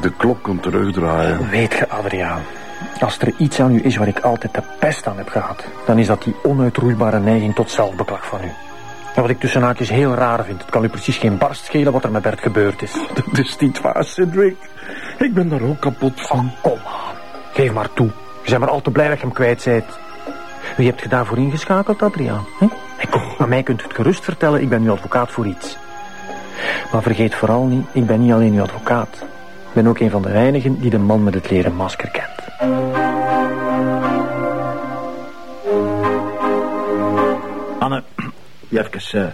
Ik de klok kon terugdraaien. Weet je, Adriaan, als er iets aan u is waar ik altijd de pest aan heb gehad, dan is dat die onuitroeibare neiging tot zelfbeklag van u. En wat ik tussen haakjes heel raar vind, het kan u precies geen barst schelen wat er met Bert gebeurd is. Dat is niet waar, Cedric. Ik ben daar ook kapot van. Oh, kom aan. Geef maar toe. Je bent maar al te blij dat je hem kwijt bent. Wie hebt je daarvoor ingeschakeld, Adriaan? Hey, kom, aan mij kunt u het gerust vertellen, ik ben uw advocaat voor iets. Maar vergeet vooral niet, ik ben niet alleen uw advocaat. Ik ben ook een van de weinigen die de man met het leren masker kent. Anne, even... Uh,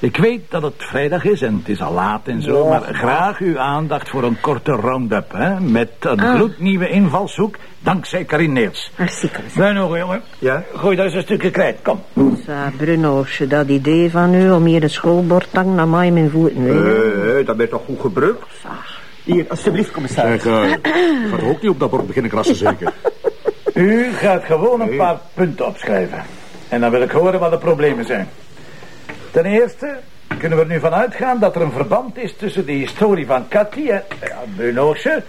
ik weet dat het vrijdag is en het is al laat en zo... maar graag uw aandacht voor een korte round-up, hè? Met een Ah. gloednieuwe invalshoek, dankzij Karin Neels. Commissaris. Bruno, jongen. Ja? Gooi daar eens een stukje krijt, kom. Zo, Bruno, als je dat idee van u om hier een schoolbord te hangen, maai je mijn voeten weer. Eh, dat ben je toch goed gebruikt? Hier, alsjeblieft, commissaris. Zeg, uh, gaat ook niet op dat bord beginnen krassen, zeker? U gaat gewoon een paar punten opschrijven. En dan wil ik horen wat de problemen zijn. Ten eerste kunnen we er nu van uitgaan dat er een verband is tussen de historie van Cathy en... Ja, Brunoosje,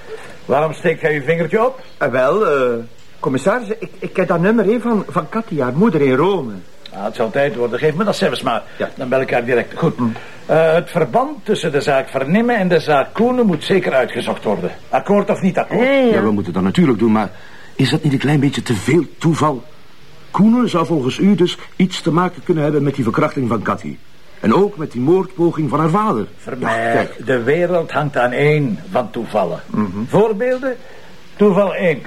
waarom steekt jij uw vingertje op? Eh, wel, eh, commissaris, ik, ik heb dat nummer één van, van Katja, haar moeder in Rome. Nou, het zal tijd worden. Geef me dat zelfs maar. Ja. Dan bel ik haar direct. Goed. Eh, het verband tussen de zaak Vernimmen en de zaak Koenen moet zeker uitgezocht worden. Akkoord of niet akkoord? Ja, Ja, ja. we moeten dat natuurlijk doen, maar is dat niet een klein beetje te veel toeval? Koenen zou volgens u dus iets te maken kunnen hebben met die verkrachting van Cathy. En ook met die moordpoging van haar vader. Vermeer, kijk. de wereld hangt aan één van toevallen. Voorbeelden? Toeval 1.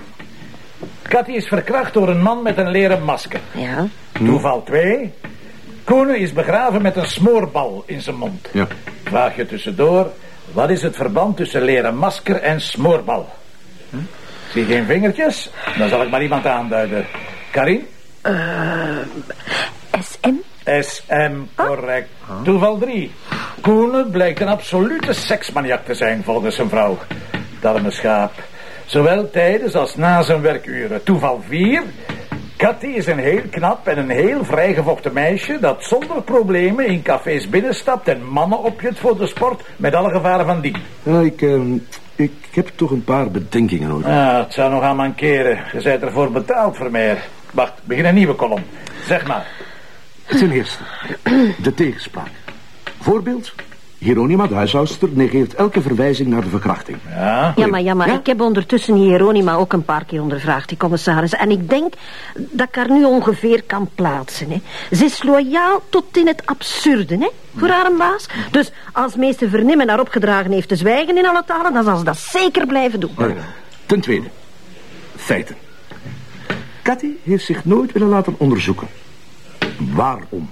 Cathy is verkracht door een man met een leren masker. Ja. Toeval 2. Koenen is begraven met een smoorbal in zijn mond. Ja. Vraag je tussendoor, wat is het verband tussen leren masker en smoorbal? Hm? Zie geen vingertjes? Dan zal ik maar iemand aanduiden. Karin? SM? SM, correct. Toeval 3. Koenen blijkt een absolute seksmaniak te zijn volgens zijn vrouw. Dat arme schaap. Zowel tijdens als na zijn werkuren. Toeval 4. Cathy is een heel knap en een heel vrijgevochten meisje... dat zonder problemen in cafés binnenstapt... en mannen opjut voor de sport met alle gevaren van dien. Ja, ik, ehm, ik heb toch een paar bedenkingen nodig. Ah, het zou nog aan mankeren. Je bent ervoor betaald, Vermeer. Wacht, begin een nieuwe kolom. Zeg maar. Ten eerste, de tegenspraak. Voorbeeld, Hieronima, de huishoudster, negeert elke verwijzing naar de verkrachting. Ja? Ja, maar, ja, maar Ja? ik heb ondertussen Hieronima ook een paar keer ondervraagd, die commissaris. En ik denk dat ik haar nu ongeveer kan plaatsen. Hè. Ze is loyaal tot in het absurde, hè, voor haar een baas. Dus als meester Vernimmen haar opgedragen heeft te zwijgen in alle talen... dan zal ze dat zeker blijven doen. Ten tweede, feiten. Cathy heeft zich nooit willen laten onderzoeken. Waarom?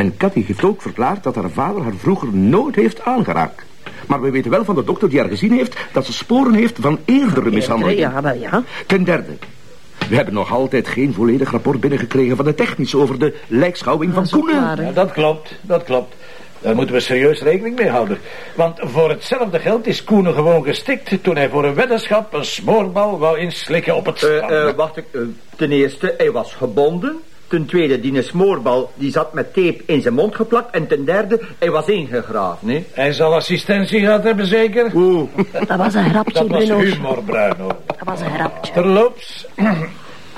En Cathy heeft ook verklaard dat haar vader haar vroeger nooit heeft aangeraakt. Maar we weten wel van de dokter die haar gezien heeft... dat ze sporen heeft van eerdere mishandelingen. Ja, wel ja. Ten derde, we hebben nog altijd geen volledig rapport binnengekregen van de technisch... over de lijkschouwing van Koenen. Ja, dat klopt, dat klopt. Daar moeten we serieus rekening mee houden. Want voor hetzelfde geld is Koenen gewoon gestikt... toen hij voor een weddenschap een smoorbal wou inslikken op het Eh, strand. eh, wacht, ik, eh, ten eerste, hij was gebonden. Ten tweede, die smoorbal, die zat met tape in zijn mond geplakt. En ten derde, hij was ingegraven, hè. Hij zal assistentie gehad hebben, zeker? Oeh. Dat was een grapje, Dat was Bruno. humor, Bruno. Dat was een grapje. Terloops,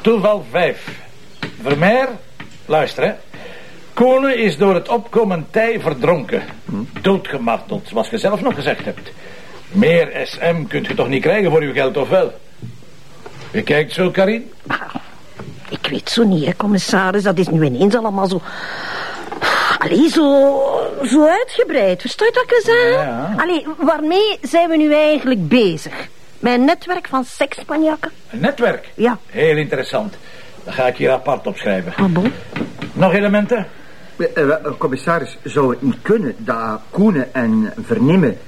toeval 5. Vermeer, luister hè. Konen is door het opkomen tij verdronken. Doodgemarteld, zoals je zelf nog gezegd hebt. Meer SM kunt je toch niet krijgen voor uw geld, of wel? Je kijkt zo, Karin? Ik weet zo niet, hè, commissaris. Dat is nu ineens allemaal zo... Allee, zo, zo uitgebreid. Versta je wat ik zeg? Ja. Allee, waarmee zijn we nu eigenlijk bezig? Met een netwerk van seksmaniakken? Een netwerk. Ja. Heel interessant. Dat ga ik hier apart opschrijven. Ah, bon? Nog elementen? Eh, eh, eh, commissaris, zou het niet kunnen dat Koenen en Vernimmen...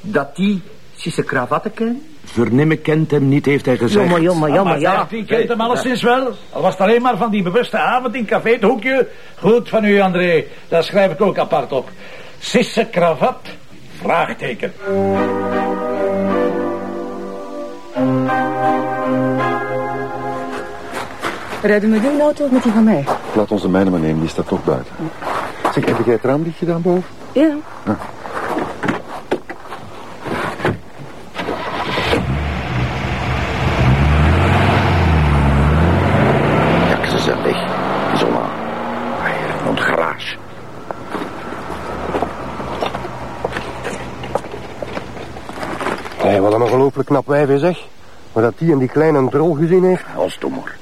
dat die Sisse kravatten kennen? Vernimmen kent hem niet, heeft hij gezegd. Jammer, jammer, jammer, maar ja. zegt, Die kent hem alleszins wel. Al was het alleen maar van die bewuste avond in Café het Hoekje. Goed van u, André. Dat schrijf ik ook apart op. Sisse kravat? Vraagteken. Rijden met uw auto of met die van mij? Laat onze mijne maar nemen, die staat toch buiten. Zeg, heb jij het raam dicht gedaan boven? Ja. Hé, wat een ongelooflijk knap wijf is, zeg. Maar dat die en die kleine drol gezien heeft. Als toch maar.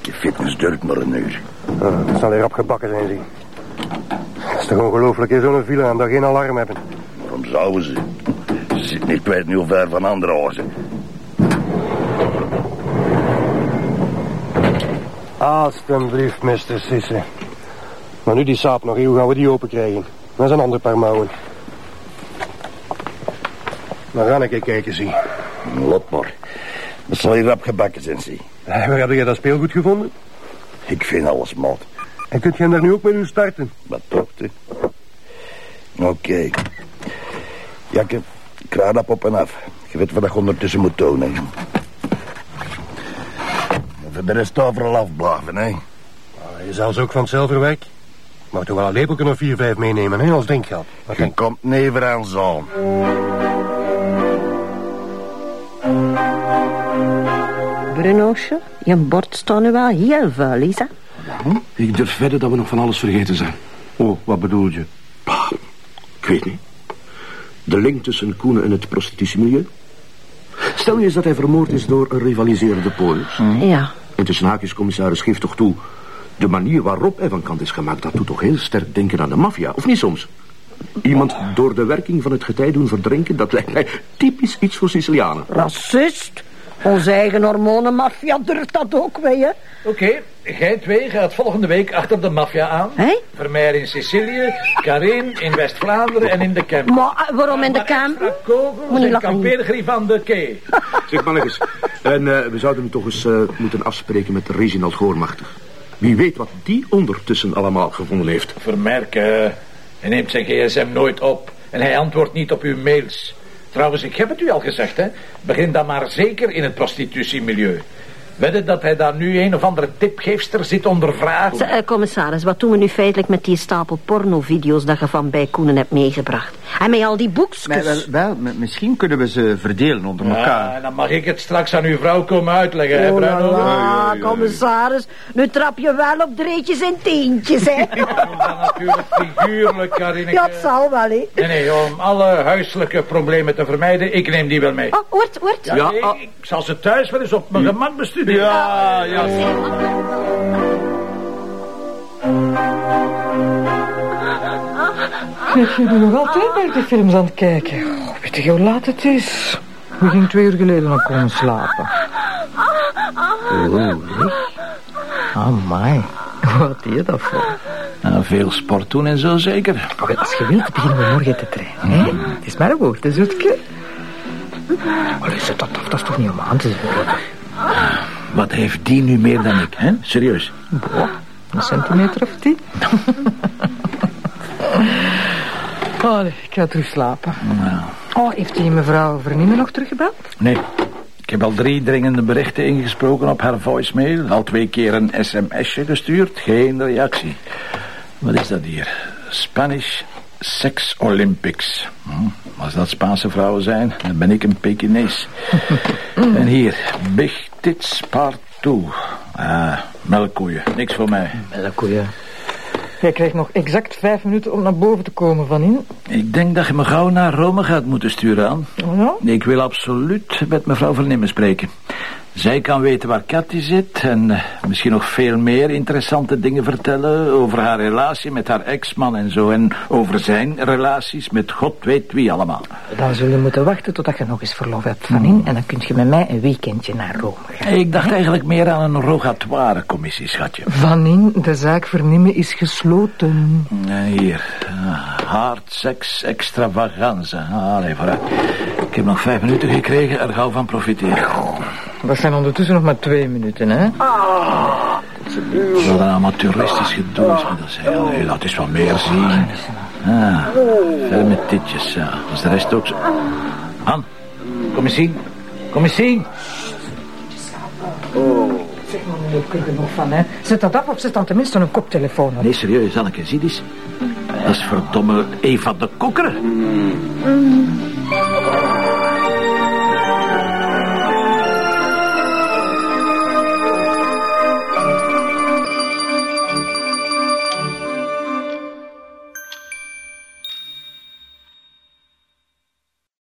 Die fitness duurt maar een uur. Dat zal hier opgebakken zijn, zie. Het is toch ongelooflijk, in zo'n villa en daar geen alarm hebben. Waarom zouden ze? Ze zit niet kwijt hoe ver van andere ozen. Alsjeblieft, Mr. Sisse. Maar nu die saap nog, hoe gaan we die open krijgen? Dat is een ander paar mouwen. Dan ga ik kijken, zie. Lot maar. Dat zal hier opgebakken zijn, zie. Eh, Waar heb je dat speelgoed gevonden? Ik vind alles mat. En kunt je daar nu ook met u starten? Wat toch, hè? Oké. Jakke, kraan op en af. Je weet wat ik ondertussen moet tonen. En Voor de rest overal afblaven, hè. Ah, Je zal ze ook van hetzelfde werk. Maar toch wel een lepeltje of vier, vijf meenemen, hè, als drinkgeld. Wat Je komt never aan zo'n. Brunoosje, je bord staat nu wel heel vuil, Lisa. Ik durf verder dat we nog van alles vergeten zijn. Oh, wat bedoel je? Bah, ik weet niet. De link tussen Koenen en het prostitutiemilieu. Stel je eens dat hij vermoord is door een rivaliserende polis. Ja. En tussen haakjes, commissaris, geef toch toe... de manier waarop hij van kant is gemaakt... dat doet toch heel sterk denken aan de maffia, of niet soms? Iemand door de werking van het getij doen verdrinken... dat lijkt mij typisch iets voor Sicilianen. Racist. Onze eigen hormonenmafia durft dat ook, weet je. Oké, jij twee gaat volgende week achter de maffia aan. Hé? Vermeer in Sicilië, Karin in West-Vlaanderen en in de Kemp. Maar eh, waarom in de extra kogels en kampeergrief aan de kee. Zeg mannetjes, en eh, we zouden toch eens eh, moeten afspreken met Reginald Goormachtig. Wie weet wat die ondertussen allemaal gevonden heeft. Vermerken, hij neemt zijn gsm nooit op. En hij antwoordt niet op uw mails. Trouwens, ik heb het u al gezegd, hè. Begin dan maar zeker in het prostitutiemilieu. Wedden dat hij daar nu een of andere tipgeefster zit ondervragen? Z- eh, commissaris, wat doen we nu feitelijk met die stapel pornovideo's dat je van bij Koenen hebt meegebracht? En met al die boekjes? Maar wel, wel, misschien kunnen we ze verdelen onder Ja, elkaar. en dan mag ik het straks aan uw vrouw komen uitleggen, hè, Oh la Bruno? commissaris. Nu trap je wel op dreetjes en teentjes, hè. Dan natuurlijk figuurlijk, Karineke. Ja, het zal wel, hè. Nee, nee, om alle huiselijke problemen te vermijden, ik neem die wel mee. Oh, hoort, hoort. Ja, nee, ik zal ze thuis wel eens op mijn gemak bestuderen. Ja, ja. Ik ben nog altijd naar die films aan het kijken. Oh, weet je hoe laat het is? We gingen twee uur geleden nog komen slapen. Oh, my. Wat deed je dat voor? Nou, veel sport doen en zo zeker. Oh, als je wilt, beginnen we morgen te trainen. Hè? Het is maar een woord, hè, zoetje. Allee, zet dat af, dat is toch niet om aan te zien. Wat heeft die nu meer dan ik, hè? Serieus. Boah, een centimeter of tien. Allee, ik ga terug slapen. Oh, heeft die mevrouw Verniemen nog teruggebeld? Nee. Ik heb al drie dringende berichten ingesproken op haar voicemail. Al twee keer een sms'je gestuurd. Geen reactie. Wat is dat hier? Spanish Sex Olympics. Hm, als dat Spaanse vrouwen zijn, dan ben ik een Pekinees. en hier, Big Tits Part 2. Ah, melkkoeien. Niks voor mij. Melkkoeien. Jij krijgt nog exact vijf minuten om naar boven te komen van in. Ik denk dat je me gauw naar Rome gaat moeten sturen aan. Ja? Ik wil absoluut met mevrouw Vernimmen spreken. Zij kan weten waar Cathy zit en eh, misschien nog veel meer interessante dingen vertellen over haar relatie met haar ex-man en zo. En over zijn relaties met god weet wie allemaal. Dan zul je moeten wachten totdat je nog eens verlof hebt van in. En dan kun je met mij een weekendje naar Rome gaan. Ik dacht eigenlijk meer aan een rogatoire commissie, schatje. Van in, de zaak vernemen is gesloten. Hier, ah, hard seks extravaganza. Allee, vooruit. Ik heb nog vijf minuten gekregen, er gauw van profiteren. Dat zijn ondertussen nog maar twee minuten, hè? Wat een amateuristisch gedoe is met dat. Nee, laat eens wat meer zien. Ah, verder met ditjes, ja. Is de rest ook zo. Han, kom eens zien. Kom eens zien. Zeg maar, daar kun je er nog van, hè? Zet dat af of zet dan tenminste een koptelefoon op. Nee, serieus, Anneke, zie eens. Dat is verdomme Eva de Kokker.